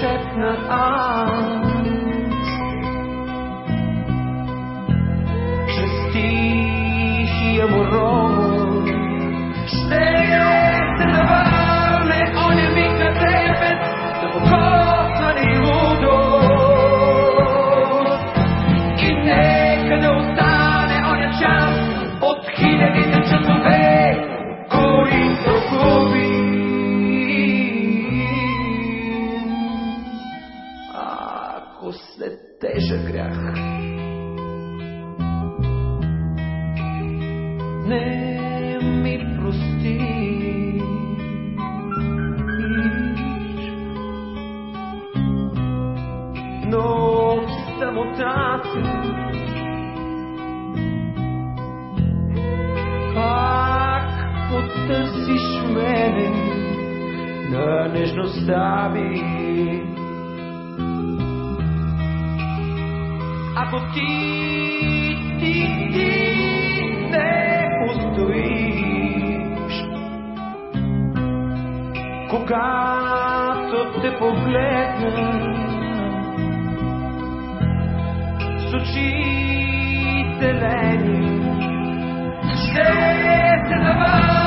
Chestnut Arms. нежността ми. Ако ти, ти, ти не устоиш, когато те погледна с очите лени, ще е се завърна.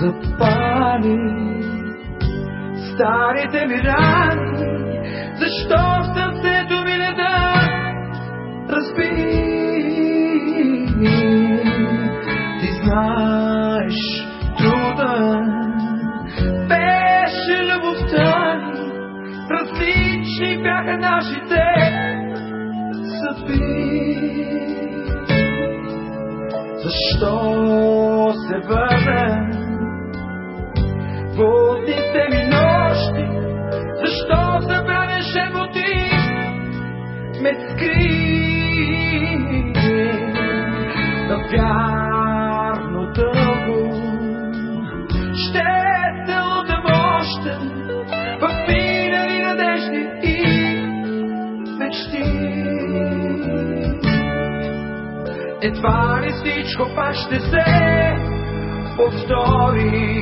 Запали старите ми рани? Защо в сърцето ми не да разби? Ти знаеш труда беше любовта ни, различни бяха нашите съдби. Защо се върна Ме скри Навярно дълго Ще те удовоща В минали надежди и мечти едва ли всичко пак ще се повтори.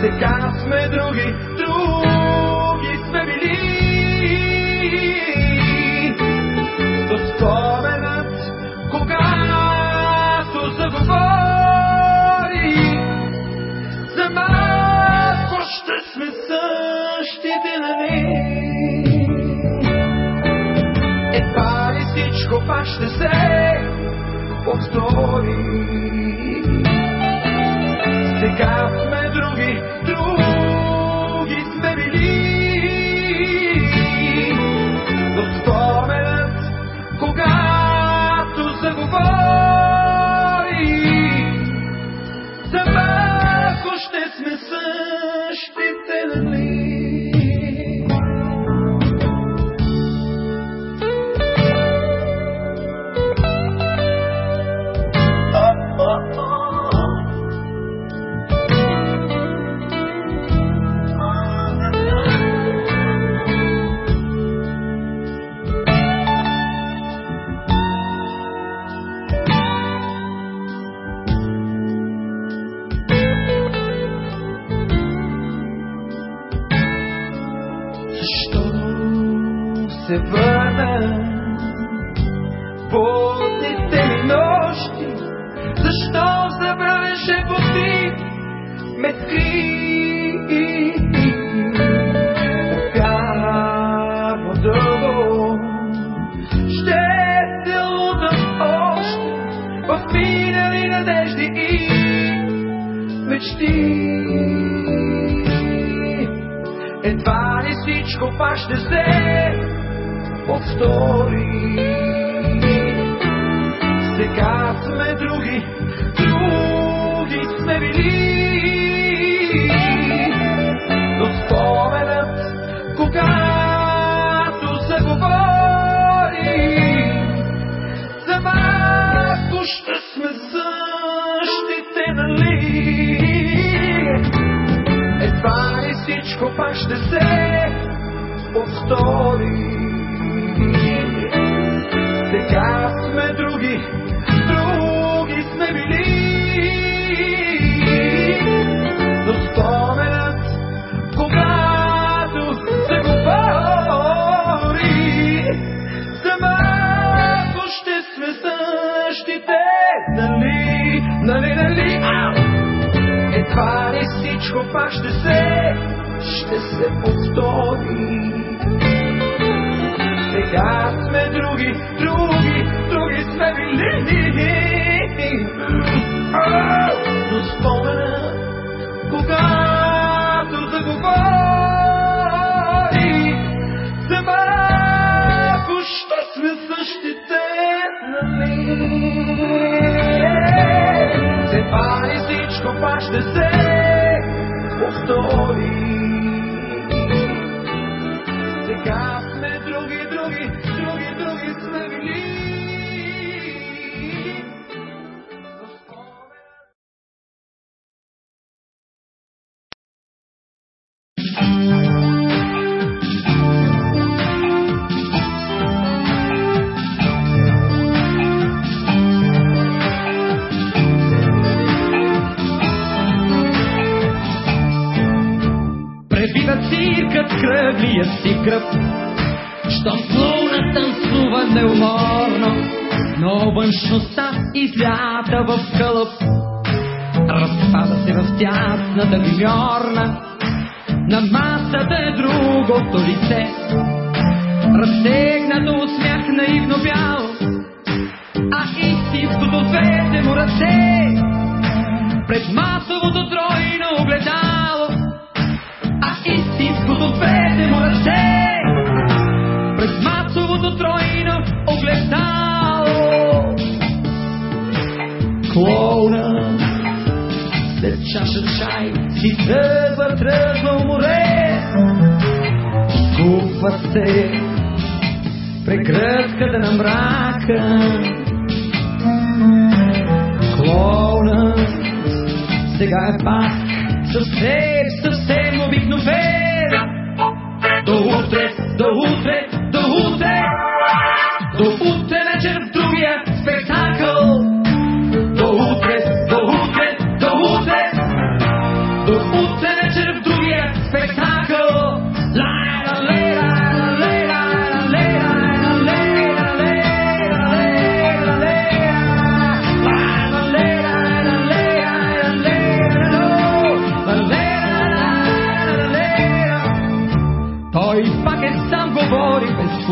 Сега сме други всичко пак ще се повтори. Сега всичко пак ще се повтори. Сега сме други, други сме били. Но споменът, когато заговори, за малко ще сме същите, нали? Едва ли всичко пак ще се повтори. Сега сме други, други сме били. Но споменът, когато се говори, за малко ще сме същите, нали, нали, нали, ау! Едва ли всичко пак ще се, ще се повтори. Сега сме други, други, други сме били. Но спомена, когато заговори, за малко ще сме същите, нали? Едва ли всичко пак ще се повтори. Сега излята в кълъп. Разпада се в тясната гримьорна, на масата е другото лице. Разтегнато от смях наивно бяло, а истинското двете му ръце. Пред масовото тройно огледало, а истинското двете му ръце. Пред масовото тройно огледало. Клоуна след чаша чай си тръгва, тръгва море. Купва се прегръдката на мрака. Клоунът сега е пак съвсем, съвсем обикновен. До утре, до утре, до утре, до утре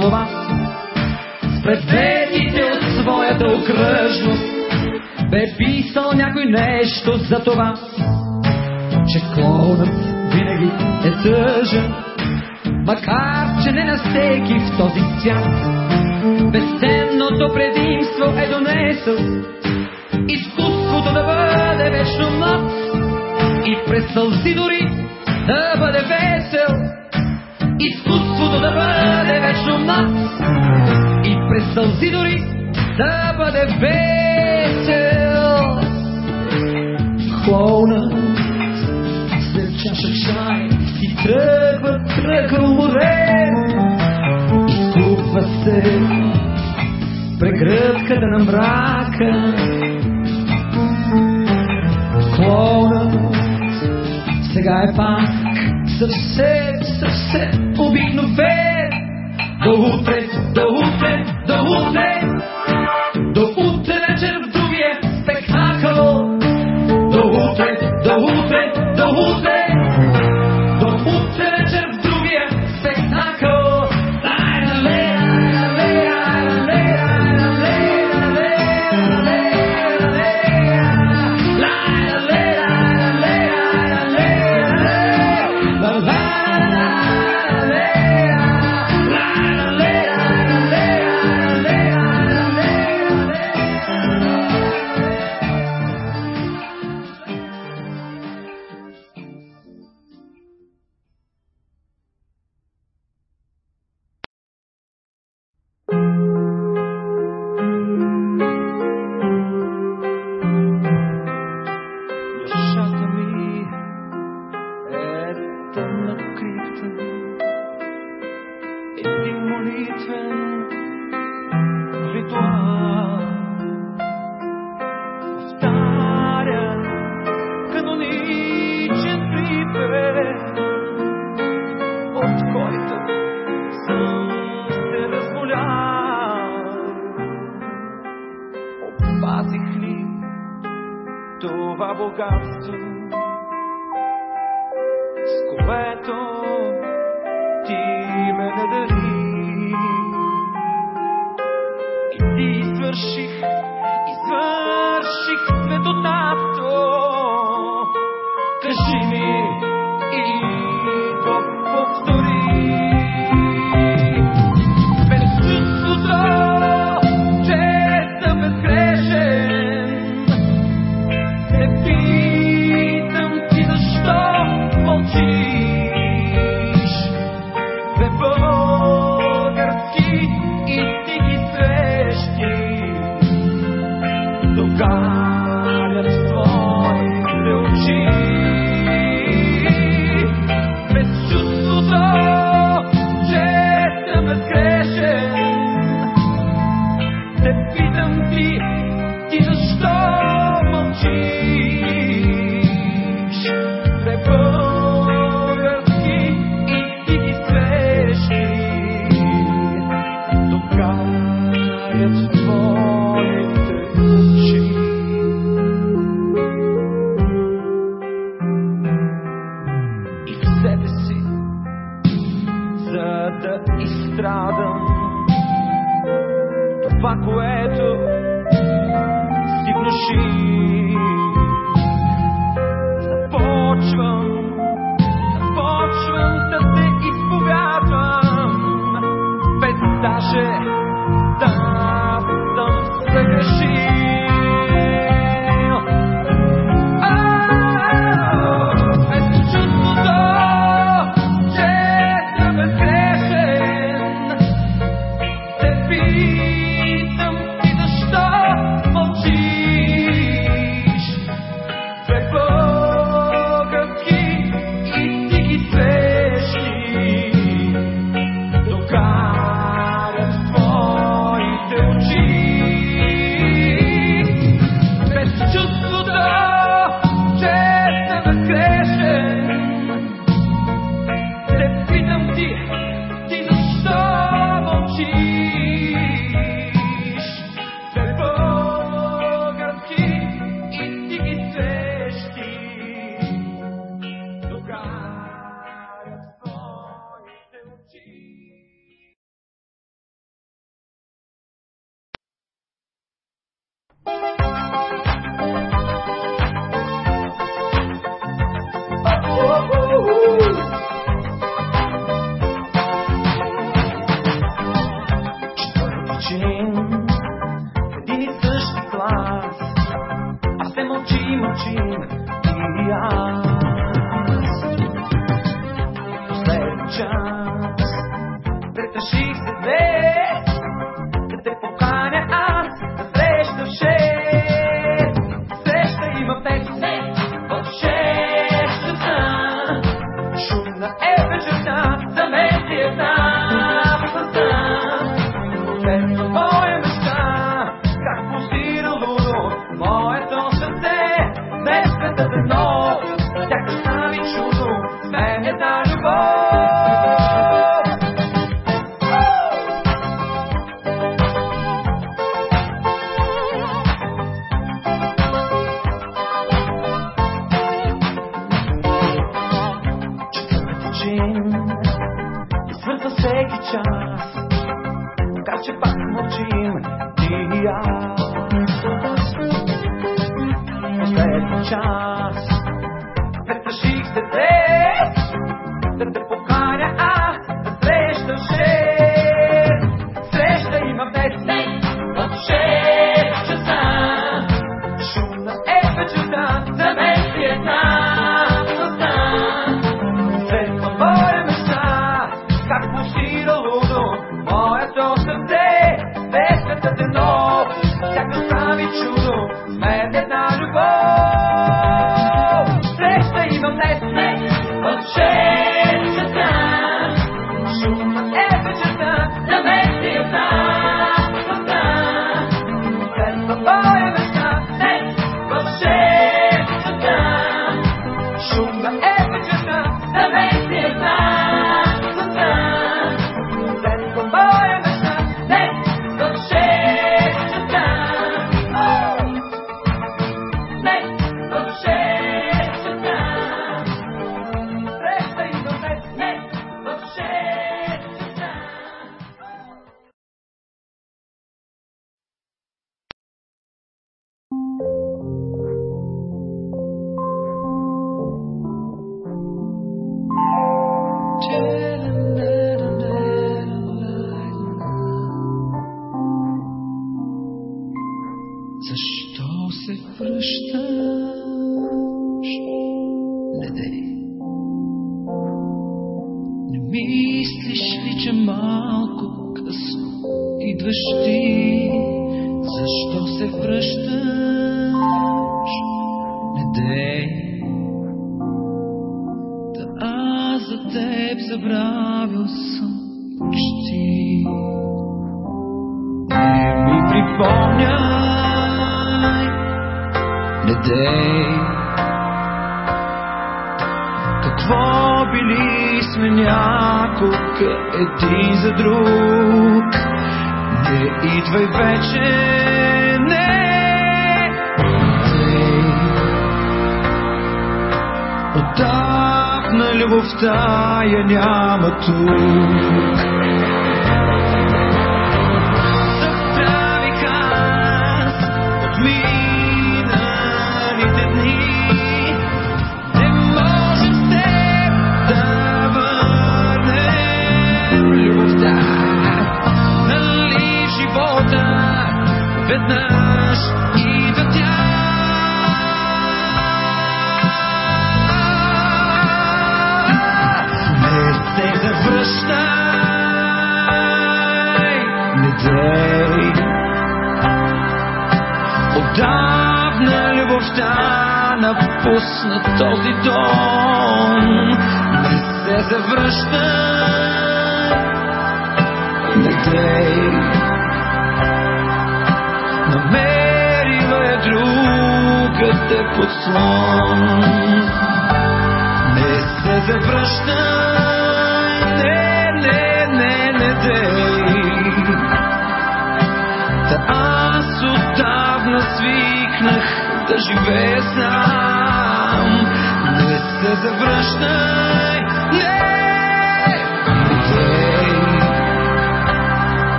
слова, с предметите от своята окръжност. Бе писал някой нещо за това, че клоунът винаги е тъжен, макар че не на всеки в този свят. Безценното предимство е донесъл изкуството да бъде вечно млад и през сълзи дори да бъде весел. Изкуството да бъде вечно млад и през сълзи дори да бъде весел. Клоунът след чаша чай си тръгва, тръгва море. Изкупва се прегръдката на мрака. Клоунът сега е пак съвсем, съвсем обикновен. До утре, до утре, което ти ме надари. И ти извърших, извърших светотато. да изстрадам това, което си внуши. Започвам, започвам да те изповядвам, без даже Hallelujah.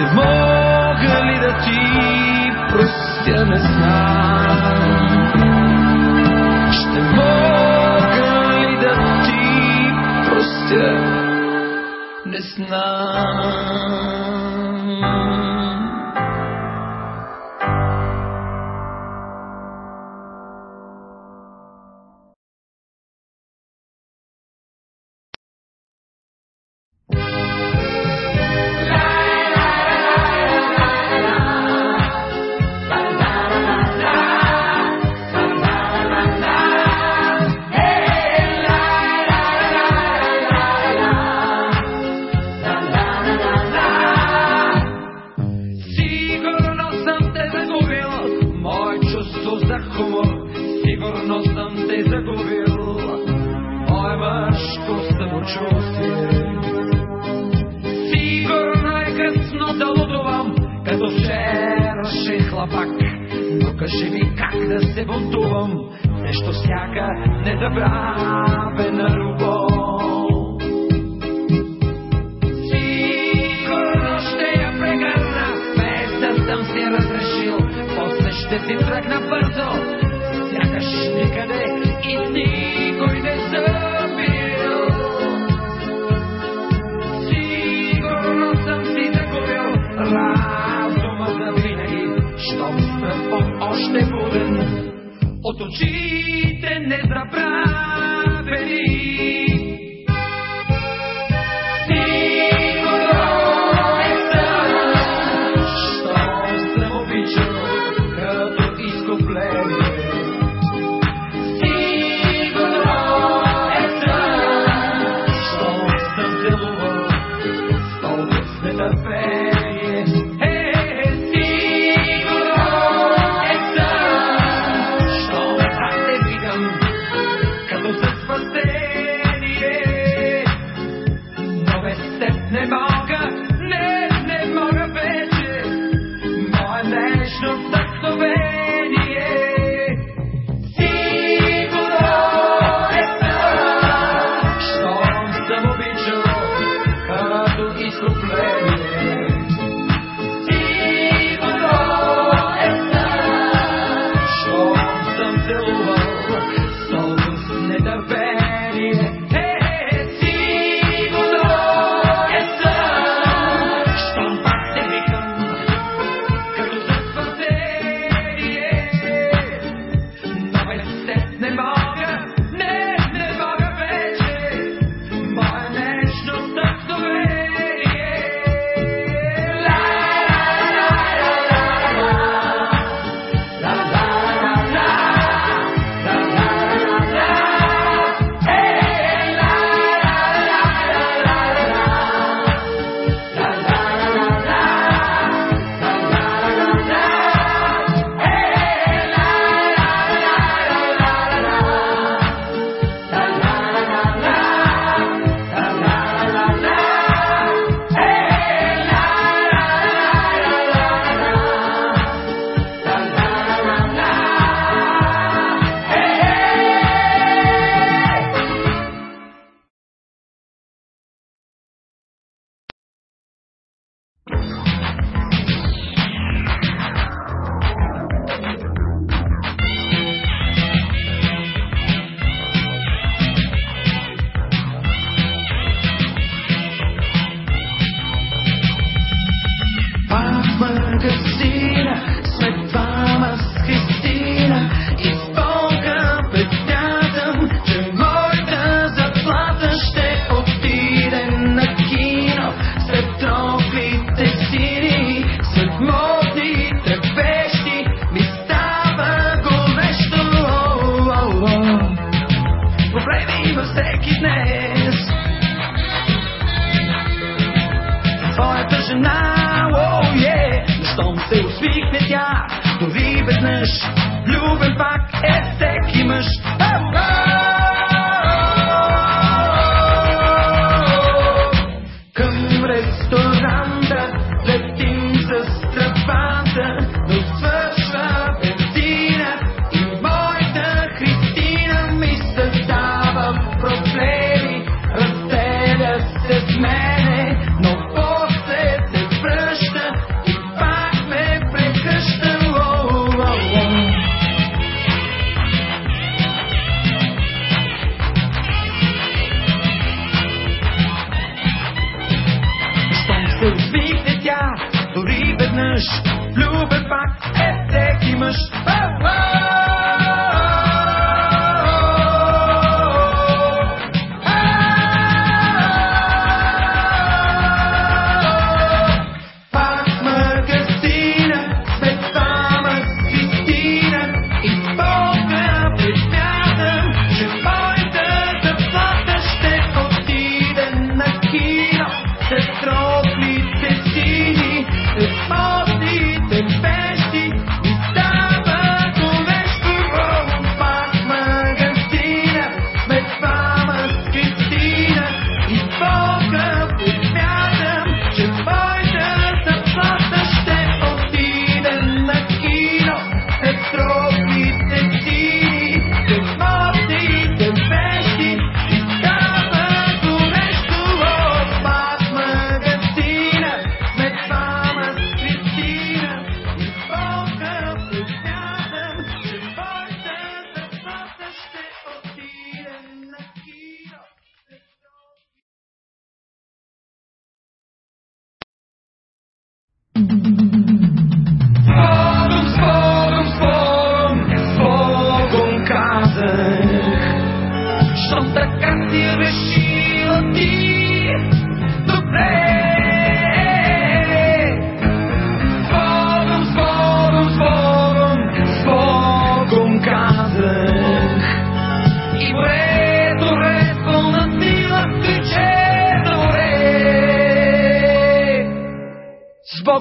Не мога ли да ти простя, не знам. Ще мога ли да ти простя, не знам.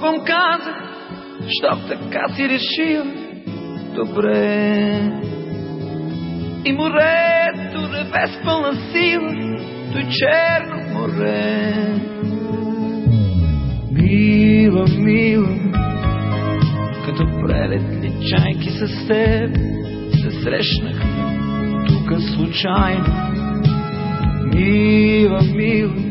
Другом казах, щом така си решил, добре. И морето реве с пълна сила, той черно море. Мила, мила, като прелетни чайки с теб се срещнах тук случайно. Мила, мила,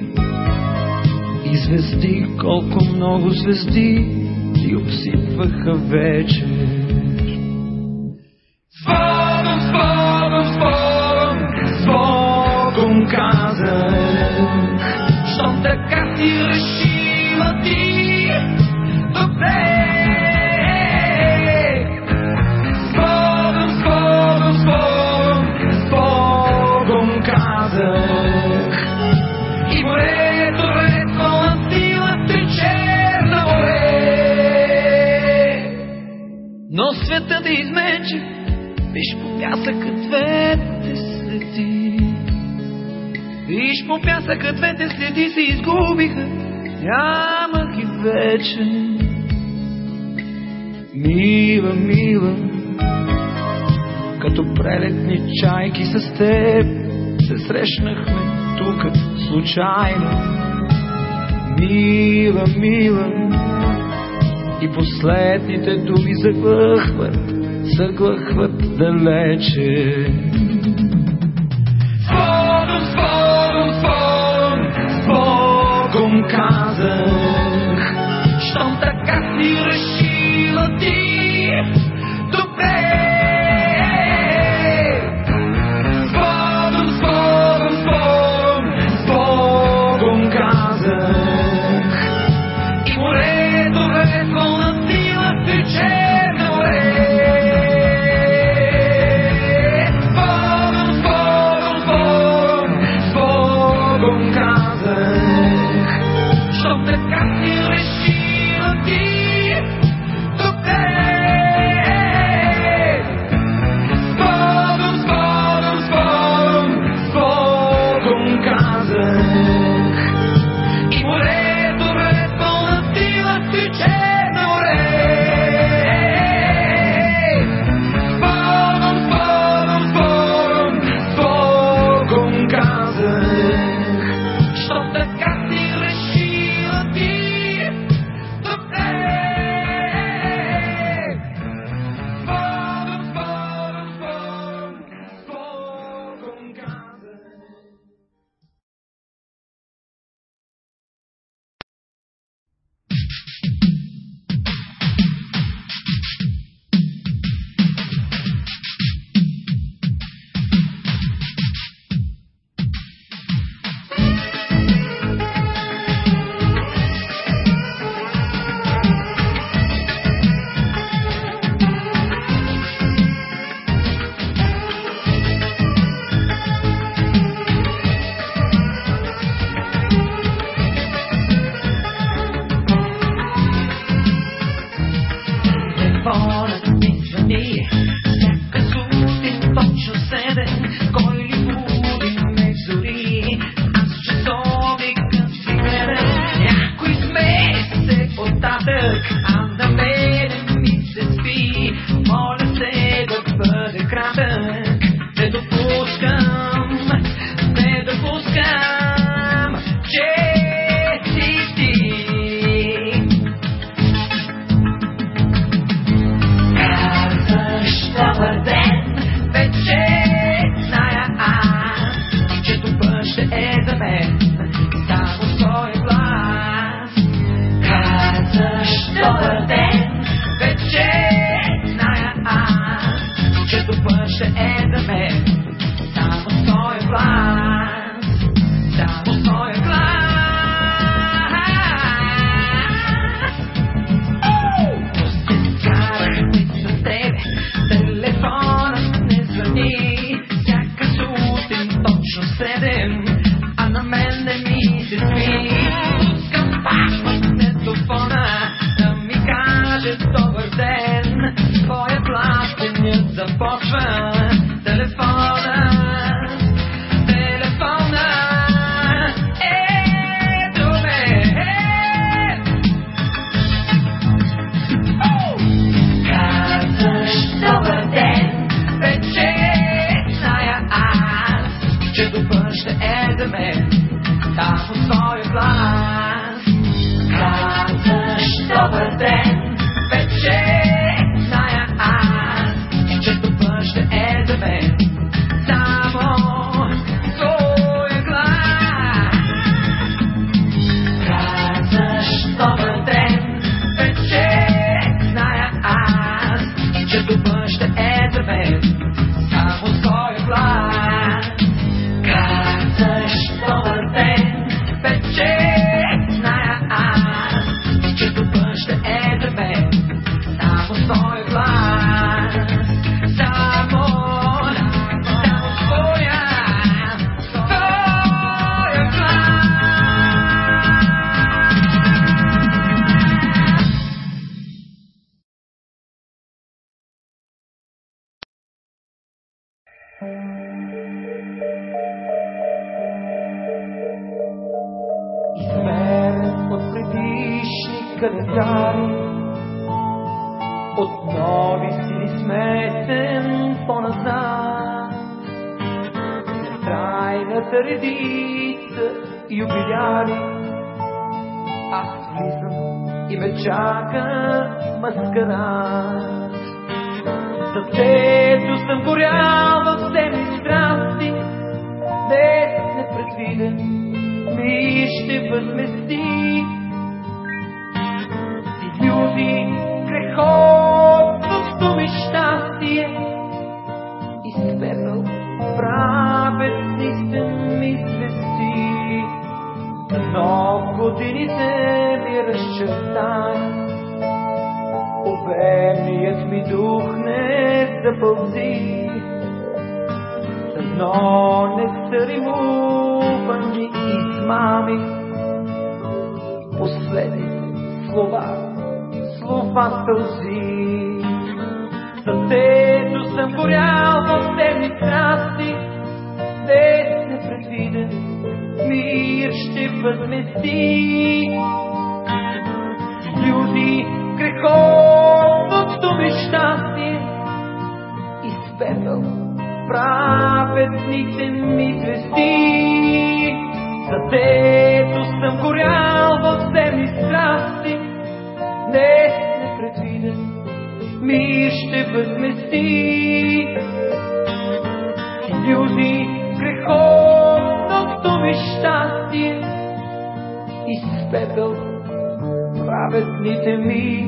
звезди, колко много звезди ти обсипваха вече. Свалям, свалям, свалям, свалям казах, щом така ти решила ти. любовта да измече, виж по пясъка двете следи. Виж по пясъка двете следи се изгубиха, няма ги вече. Мила, мила, като прелетни чайки с теб се срещнахме тук случайно. Мила, мила, и последните думи заглъхват, заглъхват далече. защо ден пече. годините ми разчертай. Обемният ми дух не запълзи, но нецеремупани измами. Последни слова, слова сълзи, за тето съм горял възмести. Люди греховното ми щастие и с пепел праведните ми звезди. За тето съм горял в земни страсти, днес непредвиден мир ще възмести. И с пепел праведните ми звезди.